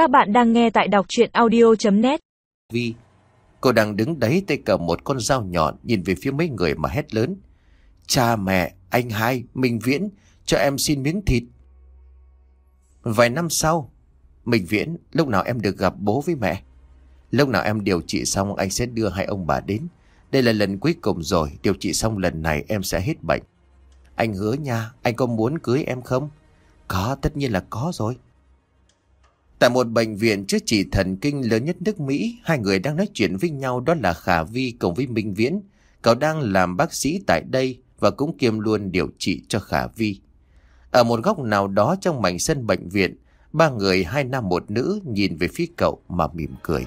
Các bạn đang nghe tại đọc chuyện audio.net Vi Cô đang đứng đấy tay cầm một con dao nhọn Nhìn về phía mấy người mà hét lớn. Cha mẹ, anh hai, Minh Viễn Cho em xin miếng thịt. Vài năm sau Minh Viễn, lúc nào em được gặp bố với mẹ? Lúc nào em điều trị xong Anh sẽ đưa hai ông bà đến. Đây là lần cuối cùng rồi Điều trị xong lần này em sẽ hết bệnh. Anh hứa nha, anh có muốn cưới em không? Có, tất nhiên là có rồi. Tại một bệnh viện chữa trị thần kinh lớn nhất nước Mỹ, hai người đang nói chuyện với nhau đó là Khả Vi cùng với Minh Viễn. Cậu đang làm bác sĩ tại đây và cũng kiêm luôn điều trị cho Khả Vi. Ở một góc nào đó trong mảnh sân bệnh viện, ba người hai nam một nữ nhìn về phía cậu mà mỉm cười.